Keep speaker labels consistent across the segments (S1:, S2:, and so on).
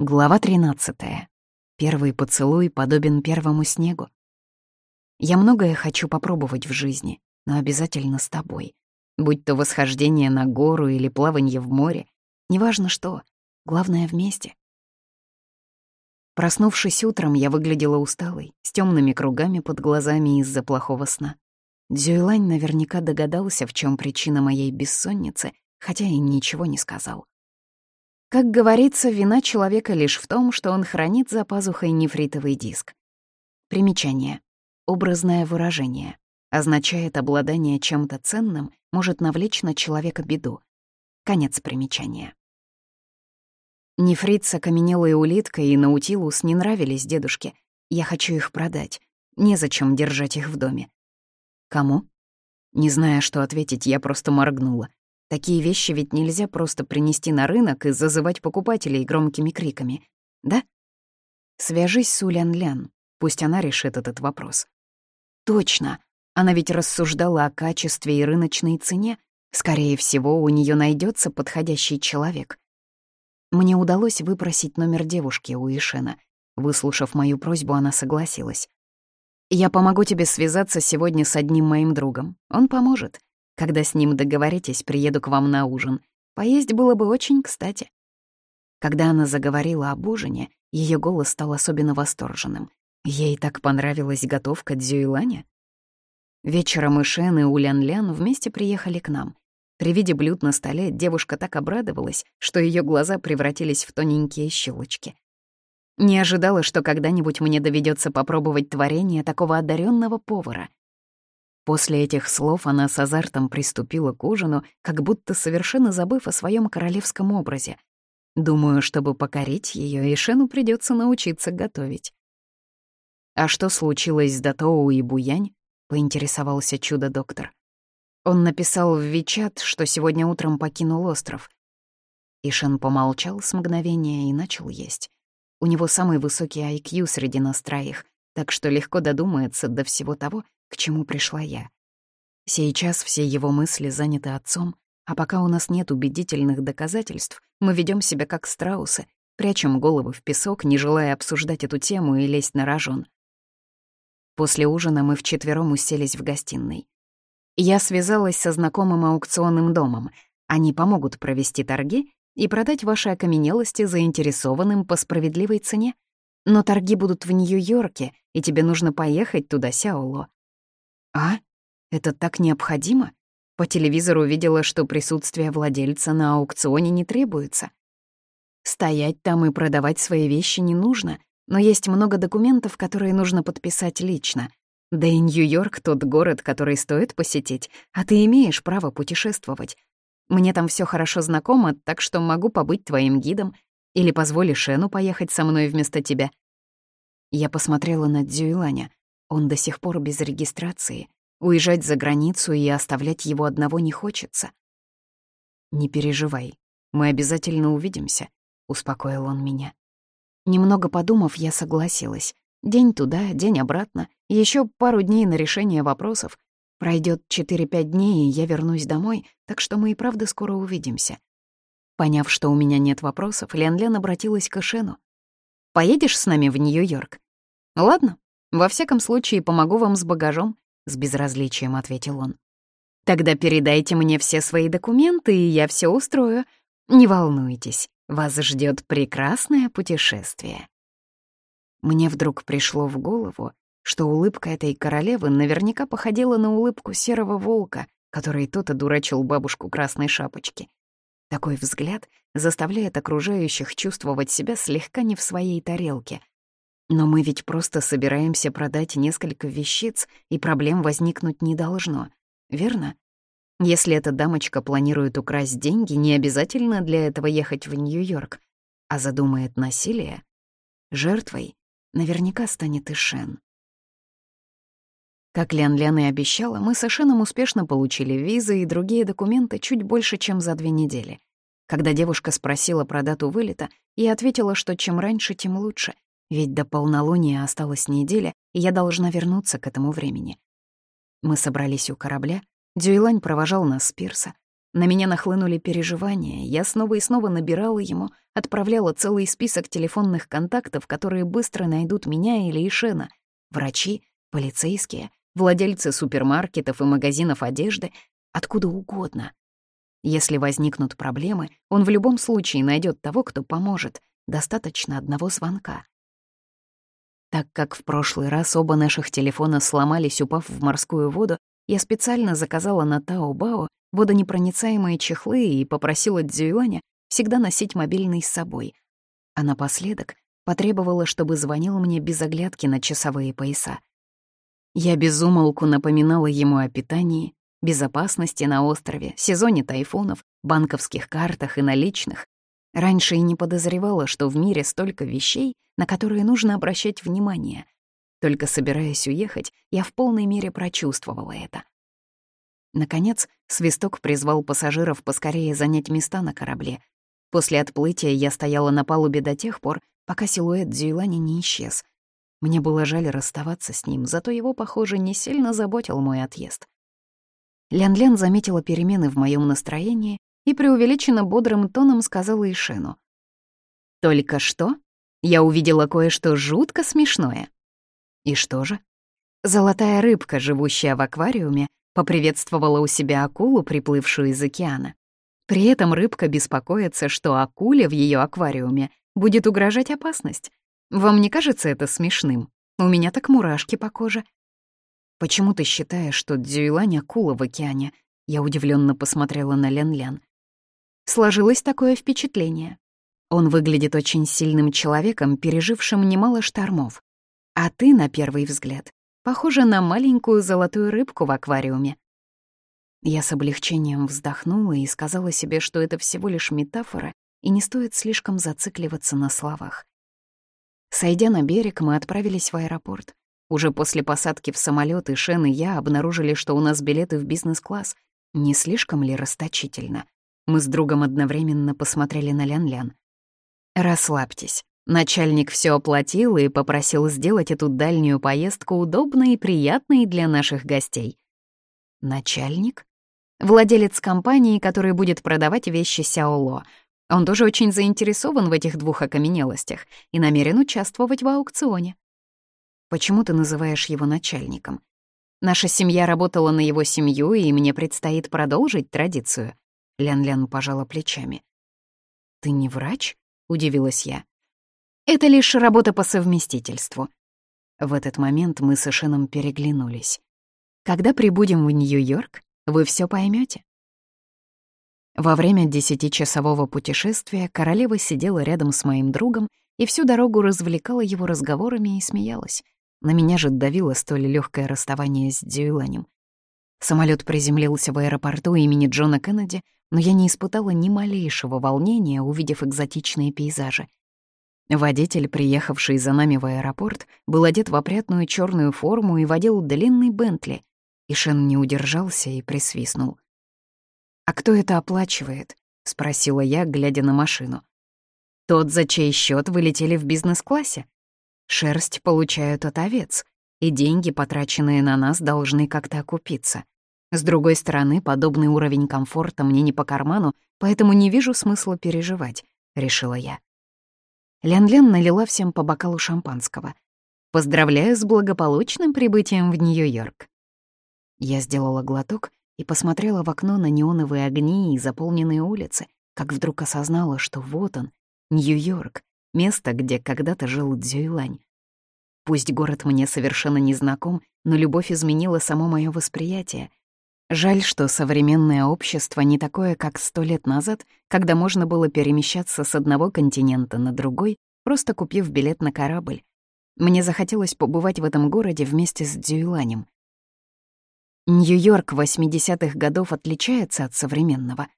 S1: Глава 13. Первый поцелуй подобен первому снегу. Я многое хочу попробовать в жизни, но обязательно с тобой. Будь то восхождение на гору или плавание в море, неважно что, главное вместе. Проснувшись утром, я выглядела усталой, с темными кругами под глазами из-за плохого сна. Дзюйлань наверняка догадался, в чем причина моей бессонницы, хотя и ничего не сказал. Как говорится, вина человека лишь в том, что он хранит за пазухой нефритовый диск. Примечание. Образное выражение. Означает обладание чем-то ценным, может навлечь на человека беду. Конец примечания. Нефрит с окаменелой улиткой и наутилус не нравились дедушке. Я хочу их продать. Незачем держать их в доме. Кому? Не зная, что ответить, я просто моргнула. Такие вещи ведь нельзя просто принести на рынок и зазывать покупателей громкими криками, да? Свяжись с Улян-Лян, пусть она решит этот вопрос. Точно, она ведь рассуждала о качестве и рыночной цене. Скорее всего, у нее найдется подходящий человек. Мне удалось выпросить номер девушки у Ишена. Выслушав мою просьбу, она согласилась. «Я помогу тебе связаться сегодня с одним моим другом. Он поможет. Когда с ним договоритесь, приеду к вам на ужин. Поесть было бы очень кстати». Когда она заговорила об ужине, ее голос стал особенно восторженным. Ей так понравилась готовка Дзюйланя. Вечером Ишен и Улян-Лян вместе приехали к нам. При виде блюд на столе девушка так обрадовалась, что ее глаза превратились в тоненькие щелочки. Не ожидала, что когда-нибудь мне доведется попробовать творение такого одаренного повара. После этих слов она с азартом приступила к ужину, как будто совершенно забыв о своем королевском образе. Думаю, чтобы покорить ее, Ишену придется научиться готовить. «А что случилось с Датоу и Буянь?» — поинтересовался чудо-доктор. Он написал в Вичат, что сегодня утром покинул остров. Ишен помолчал с мгновения и начал есть. У него самый высокий IQ среди нас троих, так что легко додумается до всего того, к чему пришла я. Сейчас все его мысли заняты отцом, а пока у нас нет убедительных доказательств, мы ведем себя как страусы, прячем головы в песок, не желая обсуждать эту тему и лезть на рожон. После ужина мы вчетвером уселись в гостиной. Я связалась со знакомым аукционным домом. Они помогут провести торги и продать ваши окаменелости заинтересованным по справедливой цене. Но торги будут в Нью-Йорке, и тебе нужно поехать туда, Сяоло. А? Это так необходимо? По телевизору видела, что присутствие владельца на аукционе не требуется. Стоять там и продавать свои вещи не нужно, но есть много документов, которые нужно подписать лично. Да и Нью-Йорк — тот город, который стоит посетить, а ты имеешь право путешествовать. Мне там все хорошо знакомо, так что могу побыть твоим гидом или позволи Шену поехать со мной вместо тебя. Я посмотрела на Дзюйланя. Он до сих пор без регистрации. Уезжать за границу и оставлять его одного не хочется. «Не переживай, мы обязательно увидимся», — успокоил он меня. Немного подумав, я согласилась. День туда, день обратно, еще пару дней на решение вопросов. Пройдет 4-5 дней, и я вернусь домой, так что мы и правда скоро увидимся. Поняв, что у меня нет вопросов, Лен-Лен обратилась к Эшену. «Поедешь с нами в Нью-Йорк?» «Ладно, во всяком случае, помогу вам с багажом», — с безразличием ответил он. «Тогда передайте мне все свои документы, и я все устрою. Не волнуйтесь, вас ждет прекрасное путешествие». Мне вдруг пришло в голову, что улыбка этой королевы наверняка походила на улыбку серого волка, который тот одурачил бабушку красной шапочки. Такой взгляд заставляет окружающих чувствовать себя слегка не в своей тарелке, но мы ведь просто собираемся продать несколько вещиц, и проблем возникнуть не должно, верно? Если эта дамочка планирует украсть деньги, не обязательно для этого ехать в Нью-Йорк, а задумает насилие. Жертвой наверняка станет и Шен. Как Лян Лян и обещала, мы с Ашеном успешно получили визы и другие документы чуть больше, чем за две недели. Когда девушка спросила про дату вылета, я ответила, что чем раньше, тем лучше — ведь до полнолуния осталась неделя, и я должна вернуться к этому времени. Мы собрались у корабля, Дюйлань провожал нас с пирса. На меня нахлынули переживания, я снова и снова набирала ему, отправляла целый список телефонных контактов, которые быстро найдут меня или Ишена. Врачи, полицейские, владельцы супермаркетов и магазинов одежды, откуда угодно. Если возникнут проблемы, он в любом случае найдет того, кто поможет. Достаточно одного звонка. Так как в прошлый раз оба наших телефона сломались, упав в морскую воду, я специально заказала на Тао-Бао водонепроницаемые чехлы и попросила Дзюйланя всегда носить мобильный с собой. А напоследок потребовала, чтобы звонил мне без оглядки на часовые пояса. Я безумолку напоминала ему о питании, безопасности на острове, сезоне тайфунов, банковских картах и наличных. Раньше и не подозревала, что в мире столько вещей, на которые нужно обращать внимание. Только собираясь уехать, я в полной мере прочувствовала это. Наконец, свисток призвал пассажиров поскорее занять места на корабле. После отплытия я стояла на палубе до тех пор, пока силуэт Дзюйлани не исчез. Мне было жаль расставаться с ним, зато его, похоже, не сильно заботил мой отъезд. Лян-Лян заметила перемены в моем настроении и преувеличенно бодрым тоном сказала Ишену. «Только что я увидела кое-что жутко смешное». «И что же?» Золотая рыбка, живущая в аквариуме, поприветствовала у себя акулу, приплывшую из океана. При этом рыбка беспокоится, что акуле в ее аквариуме будет угрожать опасность. Вам не кажется это смешным? У меня так мурашки по коже. Почему ты считаешь, что Дзюйлань — акула в океане? Я удивленно посмотрела на Лян-Лян. Сложилось такое впечатление. Он выглядит очень сильным человеком, пережившим немало штормов. А ты, на первый взгляд, похожа на маленькую золотую рыбку в аквариуме. Я с облегчением вздохнула и сказала себе, что это всего лишь метафора, и не стоит слишком зацикливаться на словах. Сойдя на берег, мы отправились в аэропорт. Уже после посадки в самолет и Шен и я обнаружили, что у нас билеты в бизнес-класс. Не слишком ли расточительно? Мы с другом одновременно посмотрели на Лян-Лян. «Расслабьтесь. Начальник все оплатил и попросил сделать эту дальнюю поездку удобной и приятной для наших гостей». «Начальник?» «Владелец компании, который будет продавать вещи Сяоло. Он тоже очень заинтересован в этих двух окаменелостях и намерен участвовать в аукционе. Почему ты называешь его начальником? Наша семья работала на его семью, и мне предстоит продолжить традицию. Лян-Лян пожала плечами. «Ты не врач?» — удивилась я. «Это лишь работа по совместительству». В этот момент мы с Эшеном переглянулись. «Когда прибудем в Нью-Йорк, вы все поймете. Во время десятичасового путешествия королева сидела рядом с моим другом и всю дорогу развлекала его разговорами и смеялась. На меня же давило столь легкое расставание с Дюйланем. Самолет приземлился в аэропорту имени Джона Кеннеди, но я не испытала ни малейшего волнения, увидев экзотичные пейзажи. Водитель, приехавший за нами в аэропорт, был одет в опрятную черную форму и водил длинный Бентли. И Шен не удержался и присвистнул. «А кто это оплачивает?» — спросила я, глядя на машину. «Тот, за чей счет вы летели в бизнес-классе?» Шерсть получают от овец, и деньги, потраченные на нас, должны как-то окупиться. С другой стороны, подобный уровень комфорта мне не по карману, поэтому не вижу смысла переживать, — решила я. Лян-Лян налила всем по бокалу шампанского. «Поздравляю с благополучным прибытием в Нью-Йорк». Я сделала глоток и посмотрела в окно на неоновые огни и заполненные улицы, как вдруг осознала, что вот он, Нью-Йорк, место, где когда-то жил Дзюйлань. Пусть город мне совершенно не знаком, но любовь изменила само мое восприятие. Жаль, что современное общество не такое, как сто лет назад, когда можно было перемещаться с одного континента на другой, просто купив билет на корабль. Мне захотелось побывать в этом городе вместе с Дзюйланем. Нью-Йорк 80-х годов отличается от современного.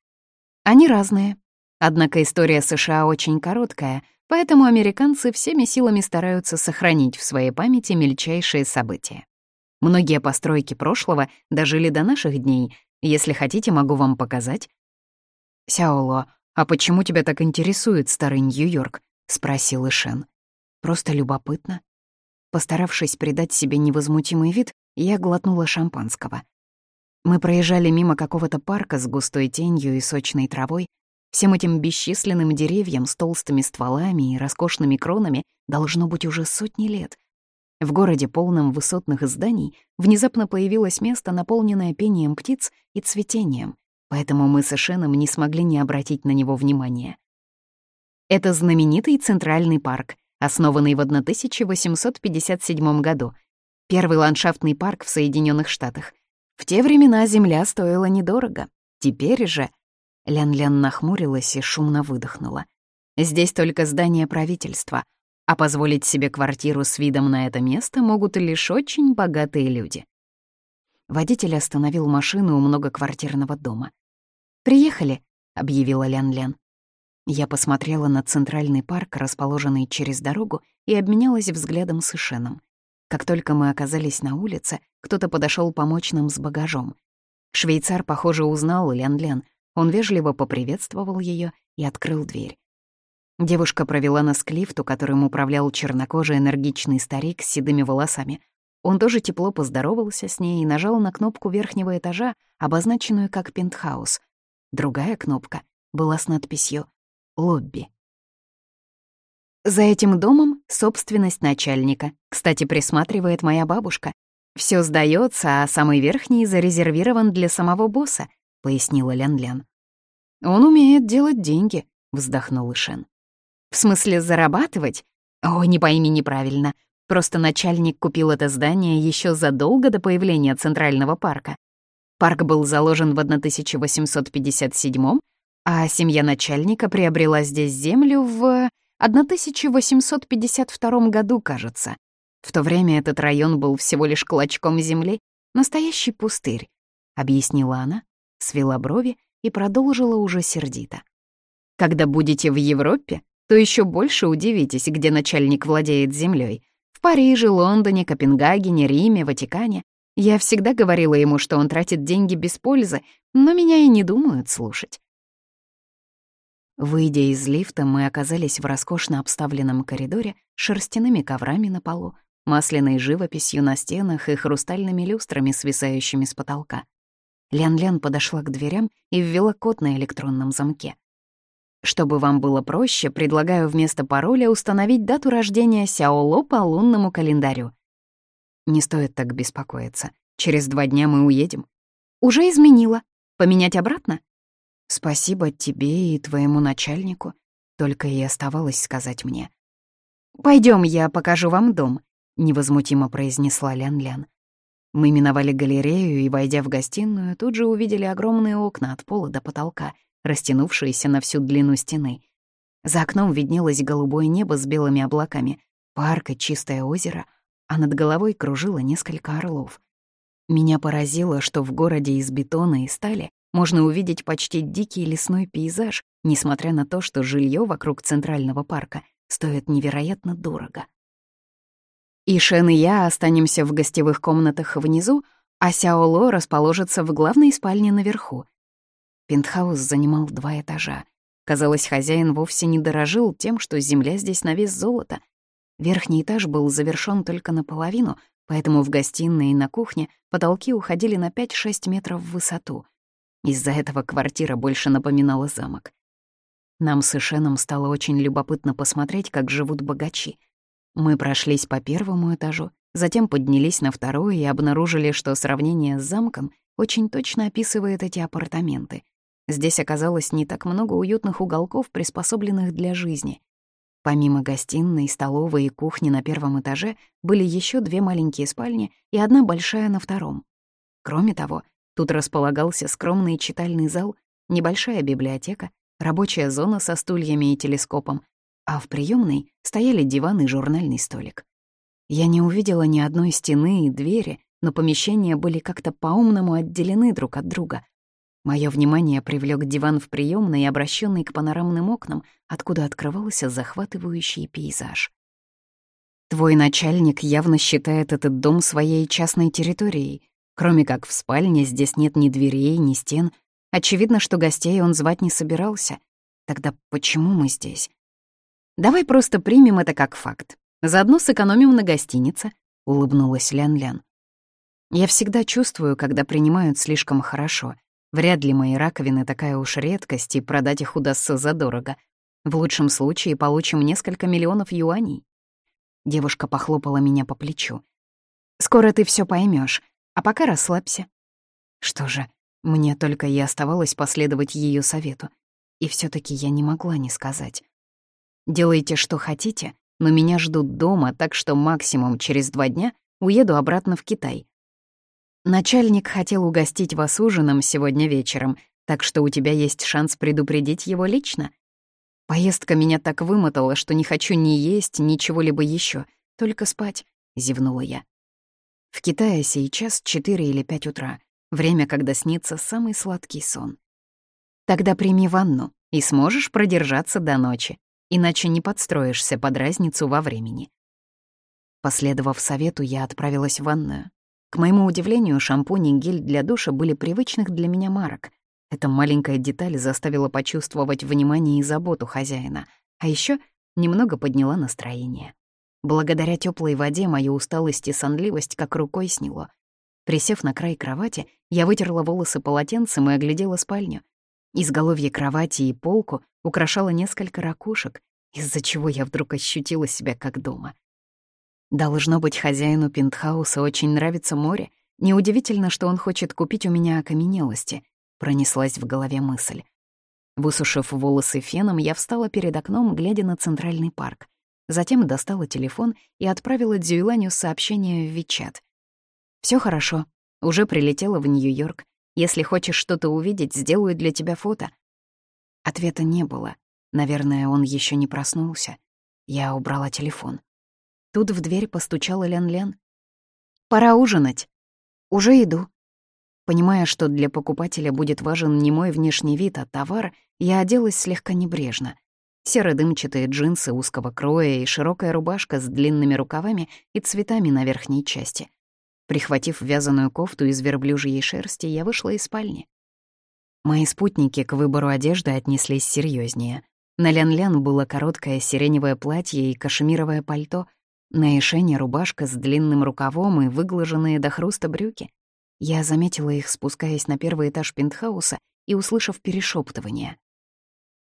S1: Они разные. Однако история США очень короткая, Поэтому американцы всеми силами стараются сохранить в своей памяти мельчайшие события. Многие постройки прошлого дожили до наших дней. Если хотите, могу вам показать. «Сяоло, а почему тебя так интересует старый Нью-Йорк?» — спросил Ишен. «Просто любопытно». Постаравшись придать себе невозмутимый вид, я глотнула шампанского. Мы проезжали мимо какого-то парка с густой тенью и сочной травой. Всем этим бесчисленным деревьям с толстыми стволами и роскошными кронами должно быть уже сотни лет. В городе, полном высотных зданий, внезапно появилось место, наполненное пением птиц и цветением, поэтому мы с Эшеном не смогли не обратить на него внимания. Это знаменитый Центральный парк, основанный в 1857 году. Первый ландшафтный парк в Соединенных Штатах. В те времена земля стоила недорого. Теперь же... Лян-Лян нахмурилась и шумно выдохнула. Здесь только здание правительства, а позволить себе квартиру с видом на это место могут лишь очень богатые люди. Водитель остановил машину у многоквартирного дома. «Приехали», — объявила Лян-Лян. Я посмотрела на центральный парк, расположенный через дорогу, и обменялась взглядом с Ишеном. Как только мы оказались на улице, кто-то подошел помочь нам с багажом. Швейцар, похоже, узнал Лян-Лян. Он вежливо поприветствовал ее и открыл дверь. Девушка провела нас к лифту, которым управлял чернокожий энергичный старик с седыми волосами. Он тоже тепло поздоровался с ней и нажал на кнопку верхнего этажа, обозначенную как пентхаус. Другая кнопка была с надписью «Лобби». За этим домом собственность начальника. Кстати, присматривает моя бабушка. Все сдается, а самый верхний зарезервирован для самого босса, пояснила Лян-Лян. Он умеет делать деньги, вздохнул Ишен. В смысле зарабатывать? О, не пойми неправильно. Просто начальник купил это здание еще задолго до появления Центрального парка. Парк был заложен в 1857 а семья начальника приобрела здесь землю в 1852 году, кажется. В то время этот район был всего лишь клочком земли, настоящий пустырь, — объяснила она, свела брови и продолжила уже сердито. Когда будете в Европе, то еще больше удивитесь, где начальник владеет землей. В Париже, Лондоне, Копенгагене, Риме, Ватикане. Я всегда говорила ему, что он тратит деньги без пользы, но меня и не думают слушать. Выйдя из лифта, мы оказались в роскошно обставленном коридоре с шерстяными коврами на полу, масляной живописью на стенах и хрустальными люстрами, свисающими с потолка. Лян-Лян подошла к дверям и ввела код на электронном замке. Чтобы вам было проще, предлагаю вместо пароля установить дату рождения Сяоло по лунному календарю. Не стоит так беспокоиться. Через два дня мы уедем. Уже изменила. Поменять обратно? Спасибо тебе и твоему начальнику, только и оставалось сказать мне. Пойдем, я покажу вам дом», — невозмутимо произнесла Лян-Лян. Мы миновали галерею и, войдя в гостиную, тут же увидели огромные окна от пола до потолка, растянувшиеся на всю длину стены. За окном виднелось голубое небо с белыми облаками, парк и чистое озеро, а над головой кружило несколько орлов. Меня поразило, что в городе из бетона и стали можно увидеть почти дикий лесной пейзаж, несмотря на то, что жилье вокруг Центрального парка стоит невероятно дорого. И Шен и я останемся в гостевых комнатах внизу, а Сяоло расположится в главной спальне наверху. Пентхаус занимал два этажа. Казалось, хозяин вовсе не дорожил тем, что земля здесь на вес золота. Верхний этаж был завершён только наполовину, поэтому в гостиной и на кухне потолки уходили на 5-6 метров в высоту. Из-за этого квартира больше напоминала замок. Нам с Ишеном стало очень любопытно посмотреть, как живут богачи. Мы прошлись по первому этажу, затем поднялись на второй и обнаружили, что сравнение с замком очень точно описывает эти апартаменты. Здесь оказалось не так много уютных уголков, приспособленных для жизни. Помимо гостиной, столовой и кухни на первом этаже были еще две маленькие спальни и одна большая на втором. Кроме того, Тут располагался скромный читальный зал, небольшая библиотека, рабочая зона со стульями и телескопом, а в приемной стояли диван и журнальный столик. Я не увидела ни одной стены и двери, но помещения были как-то по-умному отделены друг от друга. Мое внимание привлек диван в приемной, обращенный к панорамным окнам, откуда открывался захватывающий пейзаж. Твой начальник явно считает этот дом своей частной территорией, Кроме как в спальне здесь нет ни дверей, ни стен. Очевидно, что гостей он звать не собирался. Тогда почему мы здесь? Давай просто примем это как факт. Заодно сэкономим на гостинице, улыбнулась Лян-Лян. Я всегда чувствую, когда принимают слишком хорошо. Вряд ли мои раковины такая уж редкость, и продать их удастся задорого. В лучшем случае получим несколько миллионов юаней. Девушка похлопала меня по плечу. «Скоро ты все поймешь, а пока расслабься». Что же, мне только и оставалось последовать ее совету. И все таки я не могла не сказать. «Делайте, что хотите, но меня ждут дома, так что максимум через два дня уеду обратно в Китай. Начальник хотел угостить вас ужином сегодня вечером, так что у тебя есть шанс предупредить его лично. Поездка меня так вымотала, что не хочу ни есть, ни чего-либо еще, только спать, — зевнула я. В Китае сейчас 4 или 5 утра, время, когда снится самый сладкий сон. Тогда прими ванну и сможешь продержаться до ночи иначе не подстроишься под разницу во времени. Последовав совету, я отправилась в ванную. К моему удивлению, шампунь и гель для душа были привычных для меня марок. Эта маленькая деталь заставила почувствовать внимание и заботу хозяина, а еще немного подняла настроение. Благодаря теплой воде мою усталость и сонливость как рукой сняло. Присев на край кровати, я вытерла волосы полотенцем и оглядела спальню. Изголовье кровати и полку украшало несколько ракушек, из-за чего я вдруг ощутила себя как дома. Должно быть, хозяину пентхауса очень нравится море. Неудивительно, что он хочет купить у меня окаменелости, пронеслась в голове мысль. Высушив волосы феном, я встала перед окном, глядя на центральный парк. Затем достала телефон и отправила Дзюйланю сообщение в Вичат. Все хорошо. Уже прилетела в Нью-Йорк. Если хочешь что-то увидеть, сделаю для тебя фото». Ответа не было. Наверное, он еще не проснулся. Я убрала телефон. Тут в дверь постучала Лян-Лян. «Пора ужинать». «Уже иду». Понимая, что для покупателя будет важен не мой внешний вид, а товар, я оделась слегка небрежно. Серо-дымчатые джинсы узкого кроя и широкая рубашка с длинными рукавами и цветами на верхней части. Прихватив вязаную кофту из верблюжьей шерсти, я вышла из спальни. Мои спутники к выбору одежды отнеслись серьезнее. На Лян-Лян было короткое сиреневое платье и кашемировое пальто, на Эшене рубашка с длинным рукавом и выглаженные до хруста брюки. Я заметила их, спускаясь на первый этаж пентхауса и услышав перешептывание.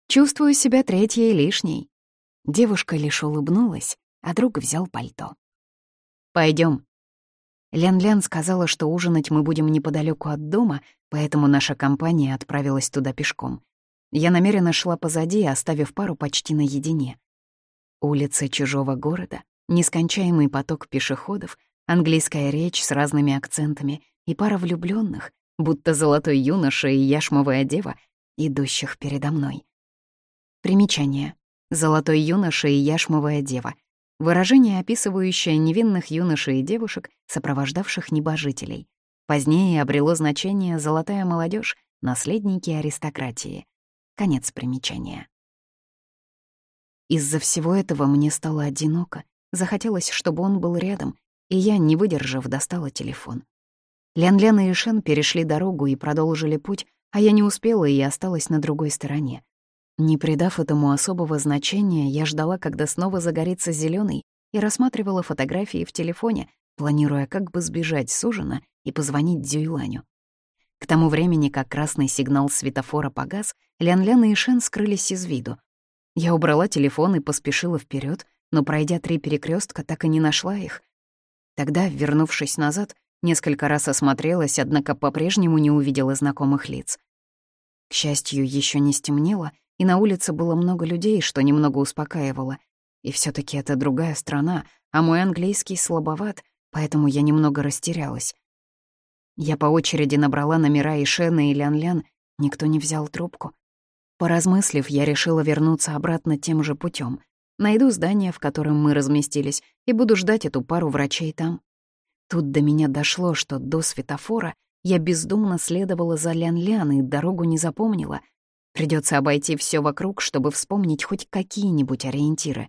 S1: «Чувствую себя третьей лишней». Девушка лишь улыбнулась, а друг взял пальто. Пойдем, Лян-Лян сказала, что ужинать мы будем неподалеку от дома, поэтому наша компания отправилась туда пешком. Я намеренно шла позади, оставив пару почти наедине. Улицы чужого города, нескончаемый поток пешеходов, английская речь с разными акцентами и пара влюбленных, будто золотой юноша и яшмовая дева, идущих передо мной. Примечание. Золотой юноша и яшмовая дева — Выражение, описывающее невинных юношей и девушек, сопровождавших небожителей. Позднее обрело значение «золотая молодежь», наследники аристократии. Конец примечания. Из-за всего этого мне стало одиноко. Захотелось, чтобы он был рядом, и я, не выдержав, достала телефон. Лян-Лян и Шен перешли дорогу и продолжили путь, а я не успела и осталась на другой стороне. Не придав этому особого значения, я ждала, когда снова загорится зеленый, и рассматривала фотографии в телефоне, планируя как бы сбежать с ужина и позвонить Дзюйланю. К тому времени, как красный сигнал светофора погас, Лян-Лян и Шен скрылись из виду. Я убрала телефон и поспешила вперед, но, пройдя три перекрестка, так и не нашла их. Тогда, вернувшись назад, несколько раз осмотрелась, однако по-прежнему не увидела знакомых лиц. К счастью, еще не стемнело — и на улице было много людей, что немного успокаивало. И все таки это другая страна, а мой английский слабоват, поэтому я немного растерялась. Я по очереди набрала номера и Шена, и Лян-Лян, никто не взял трубку. Поразмыслив, я решила вернуться обратно тем же путем. Найду здание, в котором мы разместились, и буду ждать эту пару врачей там. Тут до меня дошло, что до светофора я бездумно следовала за Лян-Лян и дорогу не запомнила — Придется обойти все вокруг, чтобы вспомнить хоть какие-нибудь ориентиры.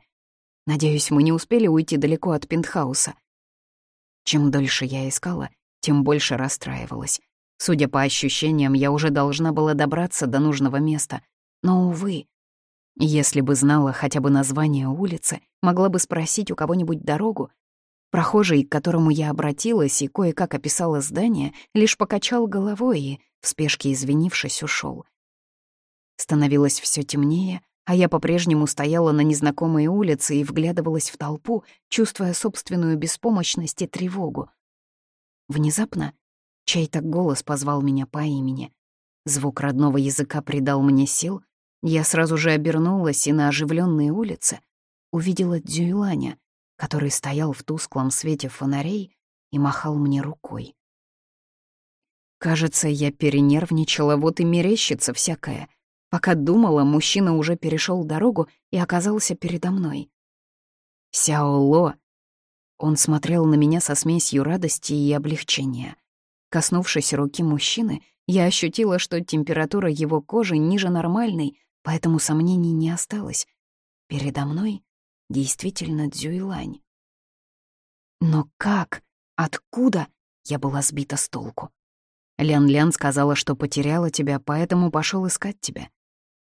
S1: Надеюсь, мы не успели уйти далеко от пентхауса. Чем дольше я искала, тем больше расстраивалась. Судя по ощущениям, я уже должна была добраться до нужного места. Но, увы, если бы знала хотя бы название улицы, могла бы спросить у кого-нибудь дорогу. Прохожий, к которому я обратилась и кое-как описала здание, лишь покачал головой и, в спешке извинившись, ушел. Становилось все темнее, а я по-прежнему стояла на незнакомой улице и вглядывалась в толпу, чувствуя собственную беспомощность и тревогу. Внезапно чей-то голос позвал меня по имени. Звук родного языка придал мне сил. Я сразу же обернулась и на оживленной улице увидела Дзюйланя, который стоял в тусклом свете фонарей и махал мне рукой. Кажется, я перенервничала, вот и мерещится всякое. Пока думала, мужчина уже перешел дорогу и оказался передо мной. «Сяоло!» Он смотрел на меня со смесью радости и облегчения. Коснувшись руки мужчины, я ощутила, что температура его кожи ниже нормальной, поэтому сомнений не осталось. Передо мной действительно Дзюйлань. Но как? Откуда? Я была сбита с толку. Лян-Лян сказала, что потеряла тебя, поэтому пошел искать тебя.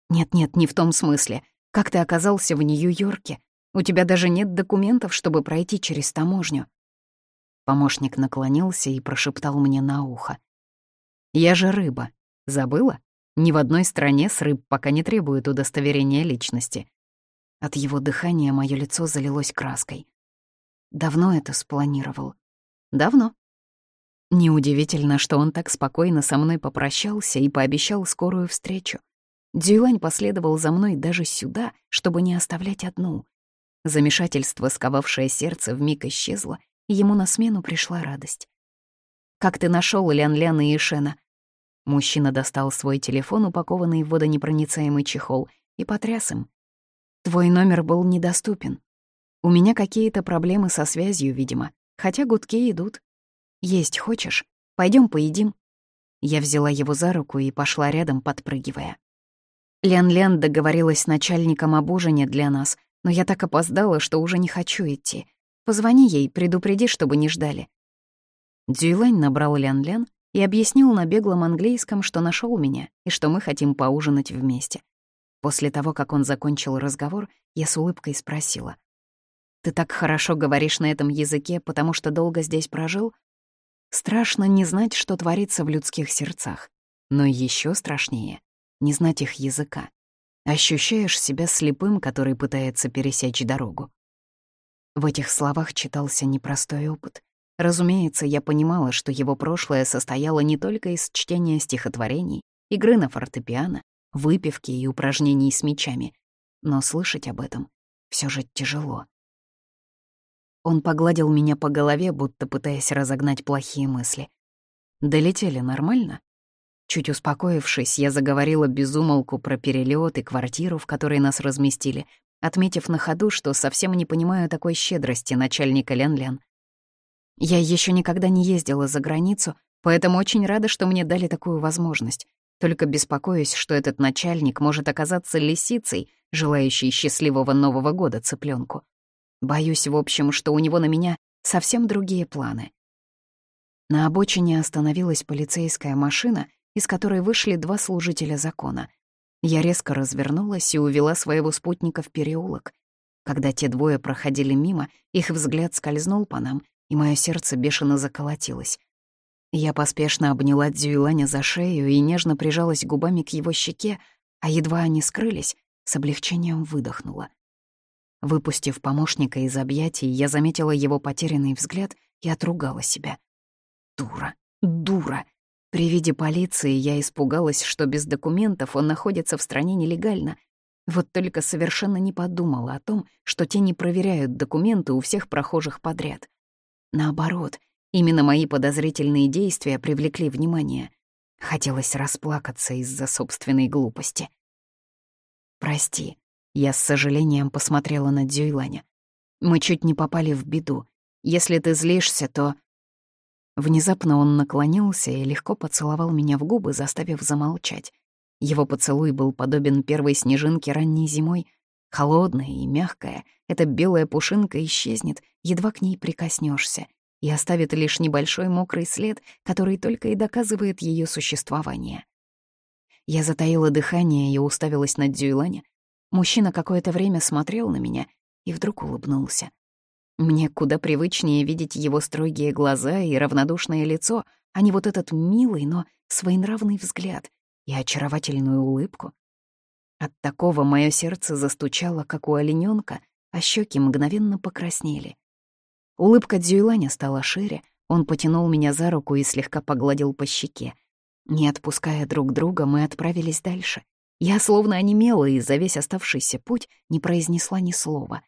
S1: Нет-нет, не в том смысле. Как ты оказался в Нью-Йорке? У тебя даже нет документов, чтобы пройти через таможню. Помощник наклонился и прошептал мне на ухо. «Я же рыба. Забыла? Ни в одной стране с рыб пока не требуют удостоверения личности. От его дыхания мое лицо залилось краской. Давно это спланировал? Давно. Неудивительно, что он так спокойно со мной попрощался и пообещал скорую встречу. Дзюйлань последовал за мной даже сюда, чтобы не оставлять одну. Замешательство, сковавшее сердце, вмиг исчезло, и ему на смену пришла радость. «Как ты нашел Лян-Лян и Ишена?» Мужчина достал свой телефон, упакованный в водонепроницаемый чехол, и потряс им. Твой номер был недоступен. У меня какие-то проблемы со связью, видимо, хотя гудки идут. Есть хочешь? Пойдем поедим. Я взяла его за руку и пошла рядом, подпрыгивая. Лян-Лян договорилась с начальником об ужине для нас, но я так опоздала, что уже не хочу идти. Позвони ей, предупреди, чтобы не ждали. Дзюйлань набрал Лян-Лян и объяснил на беглом английском, что нашел меня и что мы хотим поужинать вместе. После того, как он закончил разговор, я с улыбкой спросила. «Ты так хорошо говоришь на этом языке, потому что долго здесь прожил?» Страшно не знать, что творится в людских сердцах. Но еще страшнее — не знать их языка. Ощущаешь себя слепым, который пытается пересечь дорогу. В этих словах читался непростой опыт. Разумеется, я понимала, что его прошлое состояло не только из чтения стихотворений, игры на фортепиано, выпивки и упражнений с мечами, но слышать об этом все же тяжело. Он погладил меня по голове, будто пытаясь разогнать плохие мысли. Долетели нормально? Чуть успокоившись, я заговорила безумолку про перелет и квартиру, в которой нас разместили, отметив на ходу, что совсем не понимаю такой щедрости начальника Лян-Лян. Я еще никогда не ездила за границу, поэтому очень рада, что мне дали такую возможность. Только беспокоюсь, что этот начальник может оказаться лисицей, желающей счастливого Нового года цыпленку. Боюсь, в общем, что у него на меня совсем другие планы. На обочине остановилась полицейская машина, из которой вышли два служителя закона. Я резко развернулась и увела своего спутника в переулок. Когда те двое проходили мимо, их взгляд скользнул по нам, и мое сердце бешено заколотилось. Я поспешно обняла Дзюйланя за шею и нежно прижалась губами к его щеке, а едва они скрылись, с облегчением выдохнула. Выпустив помощника из объятий, я заметила его потерянный взгляд и отругала себя. Дура, дура. При виде полиции я испугалась, что без документов он находится в стране нелегально. Вот только совершенно не подумала о том, что те не проверяют документы у всех прохожих подряд. Наоборот, Именно мои подозрительные действия привлекли внимание. Хотелось расплакаться из-за собственной глупости. «Прости», — я с сожалением посмотрела на Дзюйланя. «Мы чуть не попали в беду. Если ты злишься, то...» Внезапно он наклонился и легко поцеловал меня в губы, заставив замолчать. Его поцелуй был подобен первой снежинке ранней зимой, холодная и мягкая. Эта белая пушинка исчезнет, едва к ней прикоснешься и оставит лишь небольшой мокрый след, который только и доказывает ее существование. Я затаила дыхание и уставилась на Дзюйланя. Мужчина какое-то время смотрел на меня и вдруг улыбнулся. Мне куда привычнее видеть его строгие глаза и равнодушное лицо, а не вот этот милый, но своенравный взгляд и очаровательную улыбку. От такого мое сердце застучало, как у олененка, а щеки мгновенно покраснели. Улыбка Дзюйланя стала шире, он потянул меня за руку и слегка погладил по щеке. Не отпуская друг друга, мы отправились дальше. Я словно онемела и за весь оставшийся путь не произнесла ни слова.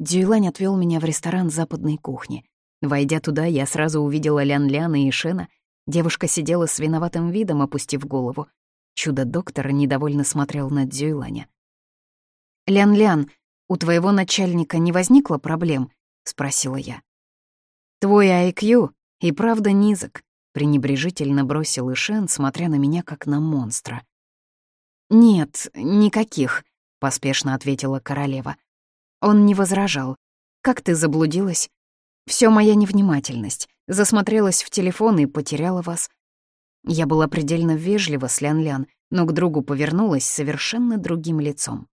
S1: Дзюйлань отвел меня в ресторан западной кухни. Войдя туда, я сразу увидела Лян-Ляна и Шена. Девушка сидела с виноватым видом, опустив голову. Чудо-доктор недовольно смотрел на Дзюйланя. «Лян-Лян, у твоего начальника не возникло проблем?» — спросила я. «Твой IQ и правда низок», — пренебрежительно бросил Ишен, смотря на меня как на монстра. «Нет, никаких», — поспешно ответила королева. Он не возражал. «Как ты заблудилась?» Все моя невнимательность. Засмотрелась в телефон и потеряла вас. Я была предельно вежлива с Лян-Лян, но к другу повернулась совершенно другим лицом.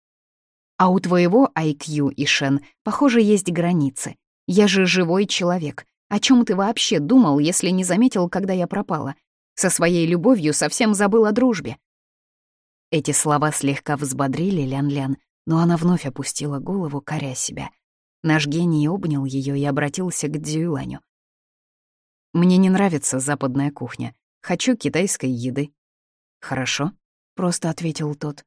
S1: А у твоего IQ, Ишен, похоже, есть границы. Я же живой человек. О чем ты вообще думал, если не заметил, когда я пропала? Со своей любовью совсем забыл о дружбе. Эти слова слегка взбодрили Лян-Лян, но она вновь опустила голову, коря себя. Наш гений обнял ее и обратился к Дзюйланю. «Мне не нравится западная кухня. Хочу китайской еды». «Хорошо», — просто ответил тот.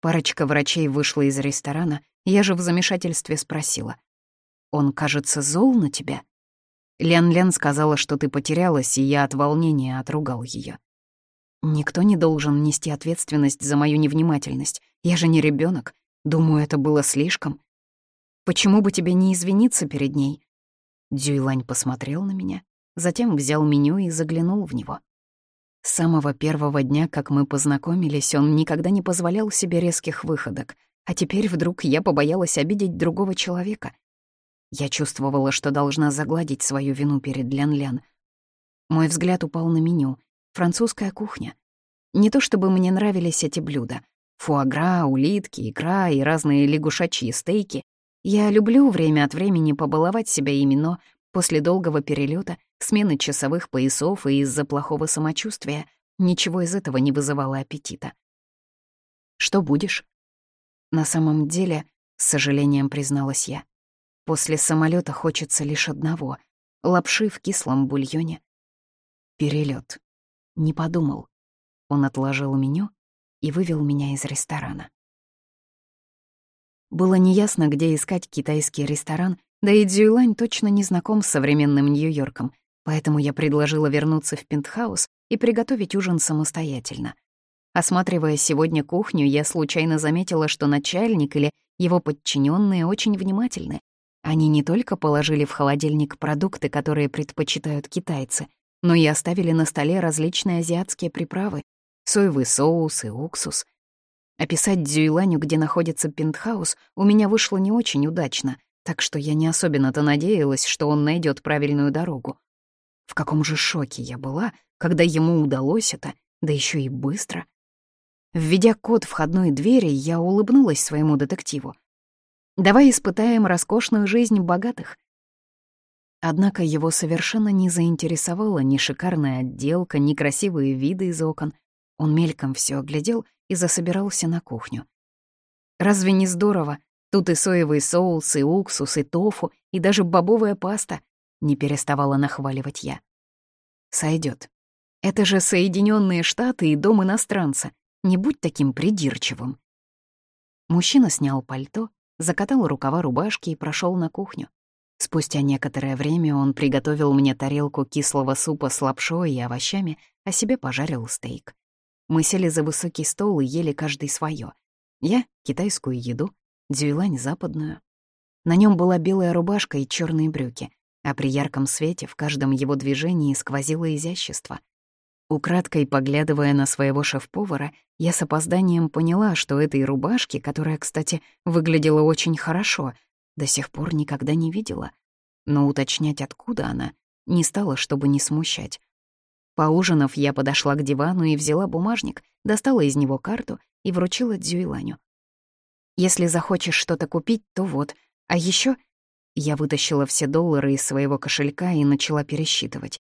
S1: Парочка врачей вышла из ресторана, я же в замешательстве спросила. «Он, кажется, зол на тебя?» Лян-Лян сказала, что ты потерялась, и я от волнения отругал ее. Никто не должен нести ответственность за мою невнимательность. Я же не ребенок. Думаю, это было слишком. Почему бы тебе не извиниться перед ней? Дюйлань посмотрел на меня, затем взял меню и заглянул в него. С самого первого дня, как мы познакомились, он никогда не позволял себе резких выходок, а теперь вдруг я побоялась обидеть другого человека. Я чувствовала, что должна загладить свою вину перед Лян-Лян. Мой взгляд упал на меню. Французская кухня. Не то чтобы мне нравились эти блюда. Фуагра, улитки, икра и разные лягушачьи стейки. Я люблю время от времени побаловать себя ими, но после долгого перелета, смены часовых поясов и из-за плохого самочувствия ничего из этого не вызывало аппетита. «Что будешь?» На самом деле, с сожалением призналась я, После самолета хочется лишь одного — лапши в кислом бульоне. Перелет. Не подумал. Он отложил меню и вывел меня из ресторана. Было неясно, где искать китайский ресторан, да и Дзюйлань точно не знаком с современным Нью-Йорком, поэтому я предложила вернуться в пентхаус и приготовить ужин самостоятельно. Осматривая сегодня кухню, я случайно заметила, что начальник или его подчиненные очень внимательны, они не только положили в холодильник продукты, которые предпочитают китайцы, но и оставили на столе различные азиатские приправы, соевый соус и уксус. Описать Дзюйланю, где находится пентхаус, у меня вышло не очень удачно, так что я не особенно-то надеялась, что он найдет правильную дорогу. В каком же шоке я была, когда ему удалось это, да еще и быстро. Введя код входной двери, я улыбнулась своему детективу. Давай испытаем роскошную жизнь богатых. Однако его совершенно не заинтересовала ни шикарная отделка, ни красивые виды из окон. Он мельком все оглядел и засобирался на кухню. Разве не здорово? Тут и соевый соус, и уксус, и тофу, и даже бобовая паста. Не переставала нахваливать я. Сойдет. Это же Соединенные Штаты и дом иностранца. Не будь таким придирчивым. Мужчина снял пальто, закатал рукава рубашки и прошел на кухню. Спустя некоторое время он приготовил мне тарелку кислого супа с лапшой и овощами, а себе пожарил стейк. Мы сели за высокий стол и ели каждый свое. Я — китайскую еду, Дзюйлань — западную. На нем была белая рубашка и черные брюки, а при ярком свете в каждом его движении сквозило изящество — Украдкой поглядывая на своего шеф-повара, я с опозданием поняла, что этой рубашки, которая, кстати, выглядела очень хорошо, до сих пор никогда не видела. Но уточнять, откуда она, не стала, чтобы не смущать. Поужинав, я подошла к дивану и взяла бумажник, достала из него карту и вручила Дзюйланю. «Если захочешь что-то купить, то вот, А еще я вытащила все доллары из своего кошелька и начала пересчитывать.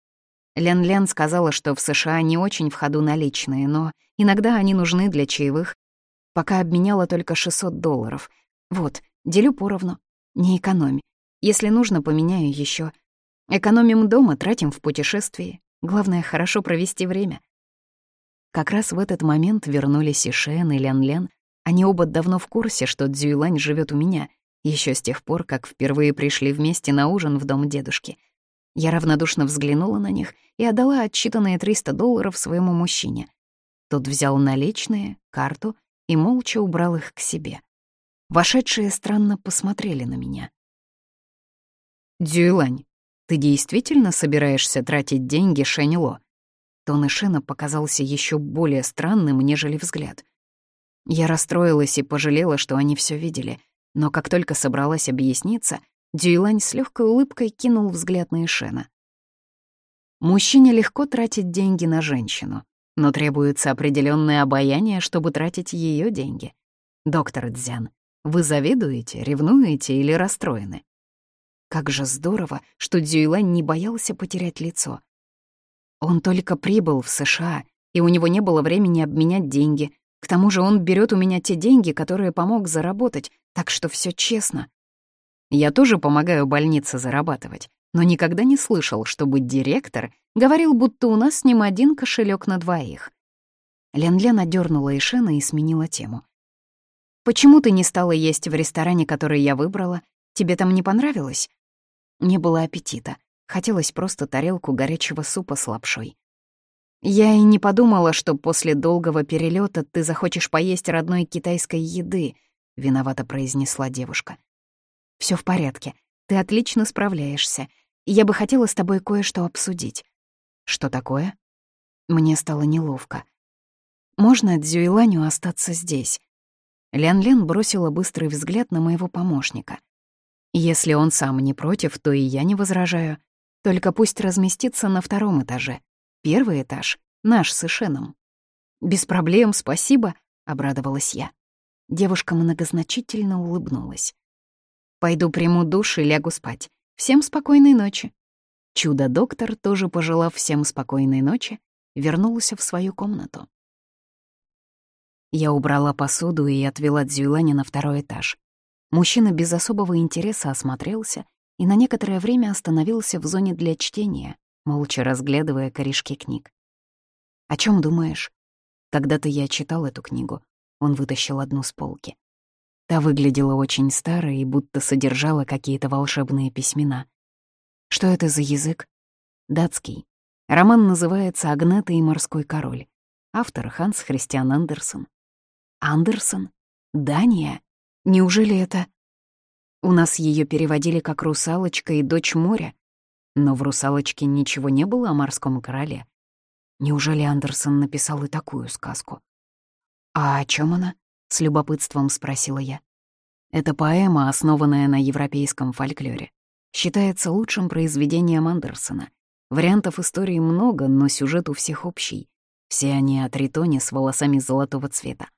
S1: Лен-Лен сказала, что в США не очень в ходу наличные, но иногда они нужны для чаевых. Пока обменяла только 600 долларов. Вот, делю поровну. Не экономи. Если нужно, поменяю еще. Экономим дома, тратим в путешествии. Главное, хорошо провести время. Как раз в этот момент вернулись и Шен, и Лян-Лян. Они оба давно в курсе, что Цзюйлань живет у меня, еще с тех пор, как впервые пришли вместе на ужин в дом дедушки. Я равнодушно взглянула на них и отдала отчитанные 300 долларов своему мужчине. Тот взял наличные, карту и молча убрал их к себе. Вошедшие странно посмотрели на меня. «Дюйлань, ты действительно собираешься тратить деньги Шэньло?» Тон Ишена показался еще более странным, нежели взгляд. Я расстроилась и пожалела, что они все видели, но как только собралась объясниться, Дюйлань с легкой улыбкой кинул взгляд на Ишена. Мужчине легко тратить деньги на женщину, но требуется определенное обаяние, чтобы тратить ее деньги. Доктор Дзян, вы завидуете, ревнуете или расстроены? Как же здорово, что Дзюйлань не боялся потерять лицо. Он только прибыл в США, и у него не было времени обменять деньги. К тому же он берет у меня те деньги, которые помог заработать, так что все честно. Я тоже помогаю больнице зарабатывать, но никогда не слышал, чтобы директор говорил, будто у нас с ним один кошелек на двоих. Лен-Лен одернула Ишена и сменила тему. «Почему ты не стала есть в ресторане, который я выбрала? Тебе там не понравилось?» Не было аппетита. Хотелось просто тарелку горячего супа с лапшой. Я и не подумала, что после долгого перелета ты захочешь поесть родной китайской еды, виновато произнесла девушка. Все в порядке. Ты отлично справляешься. Я бы хотела с тобой кое-что обсудить. Что такое? Мне стало неловко. Можно Дзюйланю остаться здесь? Лян-Лян бросила быстрый взгляд на моего помощника. Если он сам не против, то и я не возражаю. Только пусть разместится на втором этаже. Первый этаж — наш с Ишеном. «Без проблем, спасибо», — обрадовалась я. Девушка многозначительно улыбнулась. «Пойду приму душ и лягу спать. Всем спокойной ночи». Чудо-доктор, тоже пожелав всем спокойной ночи, вернулся в свою комнату. Я убрала посуду и отвела Дзюйланя на второй этаж. Мужчина без особого интереса осмотрелся и на некоторое время остановился в зоне для чтения, молча разглядывая корешки книг. «О чем думаешь?» Когда-то я читал эту книгу. Он вытащил одну с полки. Та выглядела очень старой и будто содержала какие-то волшебные письмена. Что это за язык? Датский. Роман называется «Агнета и морской король». Автор Ханс Христиан Андерсон. Андерсон? Дания? Неужели это... У нас ее переводили как «Русалочка» и «Дочь моря». Но в «Русалочке» ничего не было о морском короле. Неужели Андерсон написал и такую сказку? «А о чем она?» — с любопытством спросила я. Это поэма, основанная на европейском фольклоре. Считается лучшим произведением Андерсона. Вариантов истории много, но сюжет у всех общий. Все они о Тритоне с волосами золотого цвета.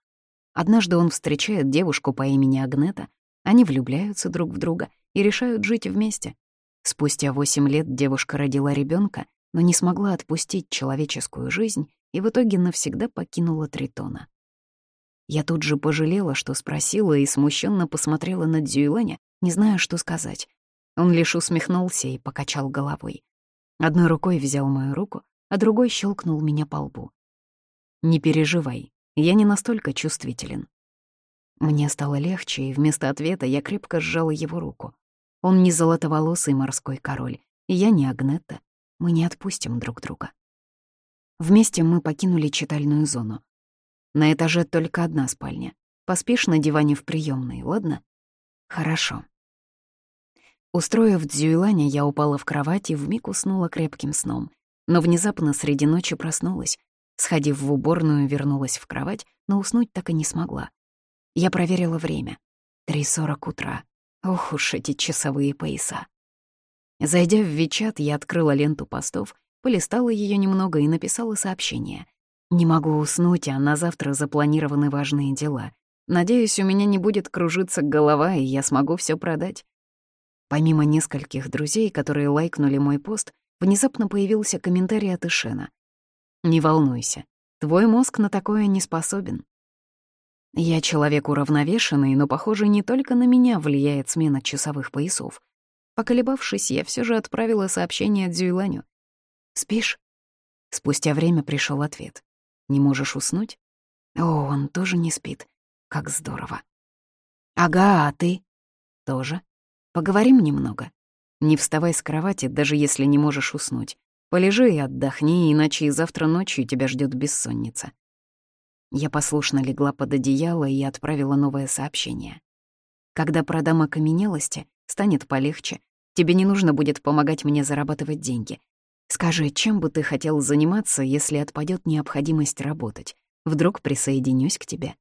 S1: Однажды он встречает девушку по имени Агнета, они влюбляются друг в друга и решают жить вместе. Спустя восемь лет девушка родила ребенка, но не смогла отпустить человеческую жизнь и в итоге навсегда покинула Тритона. Я тут же пожалела, что спросила и смущенно посмотрела на Дзюйланя, не зная, что сказать. Он лишь усмехнулся и покачал головой. Одной рукой взял мою руку, а другой щелкнул меня по лбу. «Не переживай, я не настолько чувствителен. Мне стало легче, и вместо ответа я крепко сжала его руку. Он не золотоволосый морской король, и я не Агнетта. Мы не отпустим друг друга. Вместе мы покинули читальную зону. На этаже только одна спальня. Поспишь на диване в приемной, ладно? Хорошо. Устроив дзюйланя, я упала в кровать и вмиг уснула крепким сном. Но внезапно среди ночи проснулась. Сходив в уборную, вернулась в кровать, но уснуть так и не смогла. Я проверила время. Три сорок утра. Ох уж эти часовые пояса. Зайдя в Вичат, я открыла ленту постов, полистала ее немного и написала сообщение. «Не могу уснуть, а на завтра запланированы важные дела. Надеюсь, у меня не будет кружиться голова, и я смогу все продать. Помимо нескольких друзей, которые лайкнули мой пост, внезапно появился комментарий от Ишена. «Не волнуйся, твой мозг на такое не способен». Я человек уравновешенный, но, похоже, не только на меня влияет смена часовых поясов. Поколебавшись, я все же отправила сообщение Дзюйланю. «Спишь?» Спустя время пришел ответ. «Не можешь уснуть?» «О, он тоже не спит. Как здорово!» «Ага, а ты?» «Тоже. Поговорим немного. Не вставай с кровати, даже если не можешь уснуть. Полежи и отдохни, иначе и завтра ночью тебя ждет бессонница». Я послушно легла под одеяло и отправила новое сообщение. «Когда продам окаменелости, станет полегче. Тебе не нужно будет помогать мне зарабатывать деньги. Скажи, чем бы ты хотел заниматься, если отпадет необходимость работать? Вдруг присоединюсь к тебе?»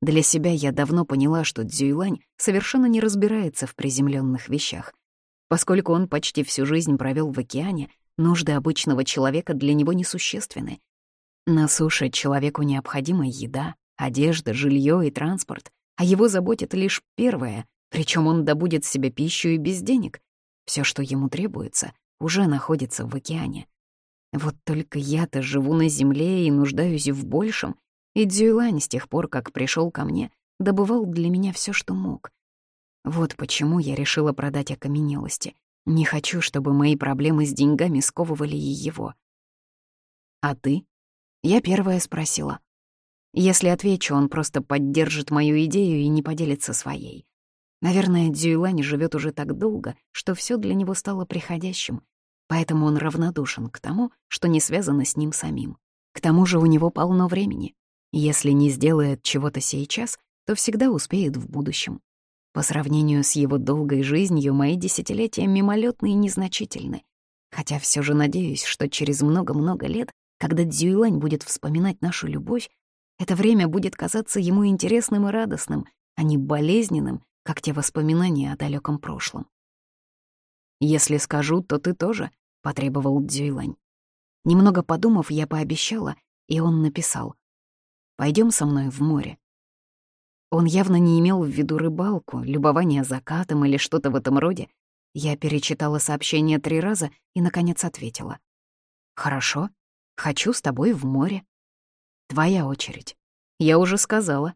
S1: Для себя я давно поняла, что Дзюйлань совершенно не разбирается в приземленных вещах. Поскольку он почти всю жизнь провел в океане, нужды обычного человека для него несущественны. На суше человеку необходима еда, одежда, жилье и транспорт, а его заботит лишь первое, причем он добудет себе пищу и без денег. Все, что ему требуется, уже находится в океане. Вот только я-то живу на земле и нуждаюсь в большем, и Дзюйлань с тех пор, как пришел ко мне, добывал для меня все, что мог. Вот почему я решила продать окаменелости. Не хочу, чтобы мои проблемы с деньгами сковывали и его. «А ты?» Я первая спросила. Если отвечу, он просто поддержит мою идею и не поделится своей. Наверное, Дзюйлань живет уже так долго, что все для него стало приходящим, поэтому он равнодушен к тому, что не связано с ним самим. К тому же у него полно времени. Если не сделает чего-то сейчас, то всегда успеет в будущем. По сравнению с его долгой жизнью, мои десятилетия мимолетны и незначительны. Хотя все же надеюсь, что через много-много лет, когда Дзюйлань будет вспоминать нашу любовь, это время будет казаться ему интересным и радостным, а не болезненным, как те воспоминания о далеком прошлом. «Если скажу, то ты тоже», — потребовал Дзюйлань. Немного подумав, я пообещала, и он написал. Пойдем со мной в море». Он явно не имел в виду рыбалку, любование закатом или что-то в этом роде. Я перечитала сообщение три раза и, наконец, ответила. «Хорошо, хочу с тобой в море». «Твоя очередь. Я уже сказала».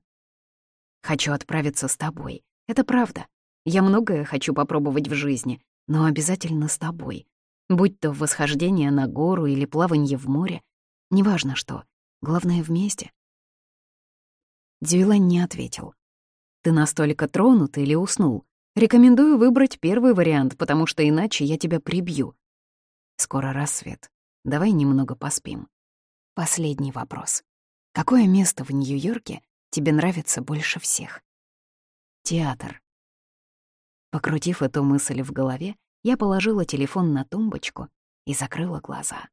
S1: «Хочу отправиться с тобой. Это правда. Я многое хочу попробовать в жизни, но обязательно с тобой. Будь то восхождение на гору или плавание в море. Неважно что. Главное, вместе. Дюйлан не ответил. «Ты настолько тронут или уснул? Рекомендую выбрать первый вариант, потому что иначе я тебя прибью. Скоро рассвет. Давай немного поспим. Последний вопрос. Какое место в Нью-Йорке тебе нравится больше всех? Театр. Покрутив эту мысль в голове, я положила телефон на тумбочку и закрыла глаза.